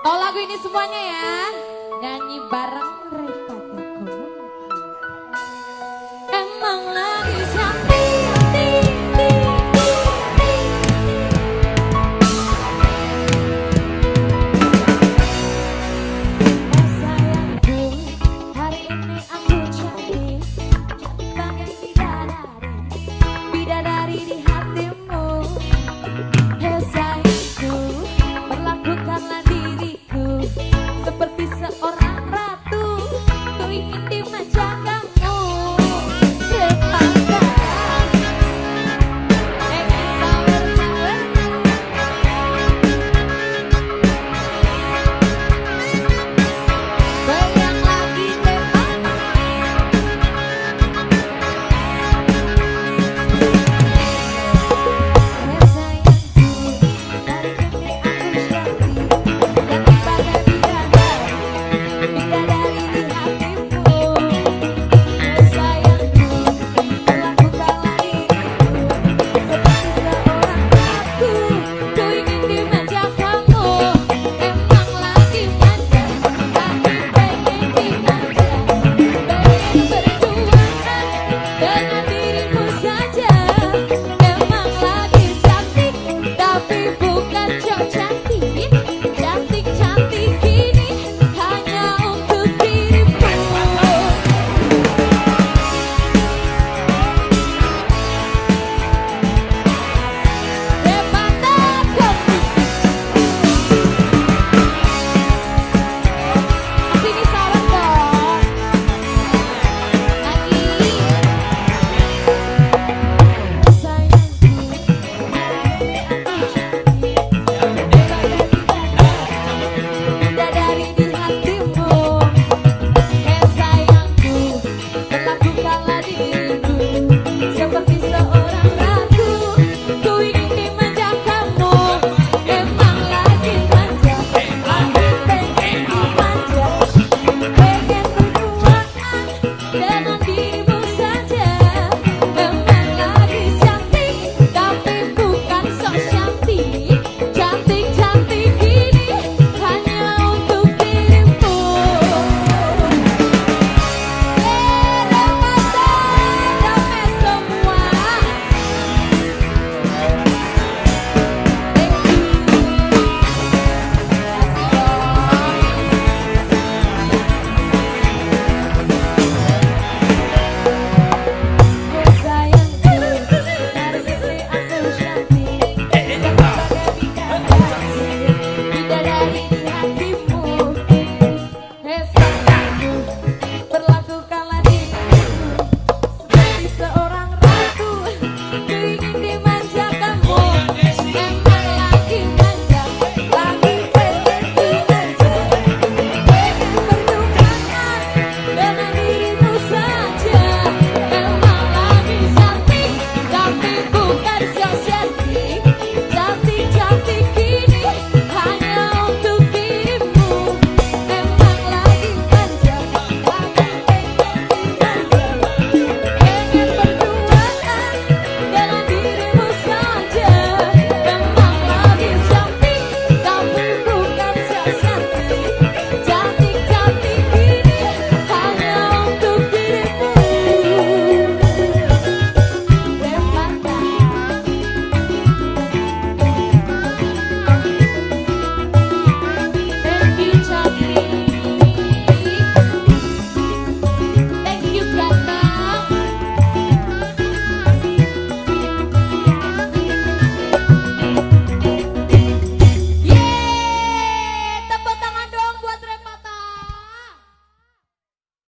Tahu lagu ini semuanya ya? Nyanyi bareng mereka.